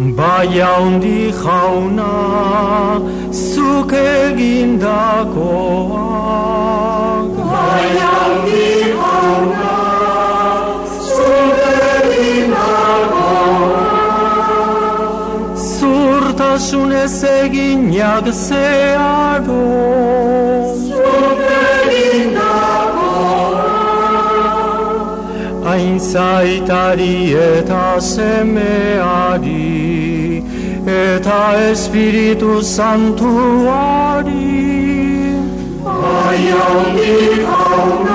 Bai haundi jauna, zuk egindakoak. Bai haundi jauna, zuk egindakoak. Zurtasunez eginak zearo. Hain zaitari eta semeari, eta Espiritu Santuari. Bai haundi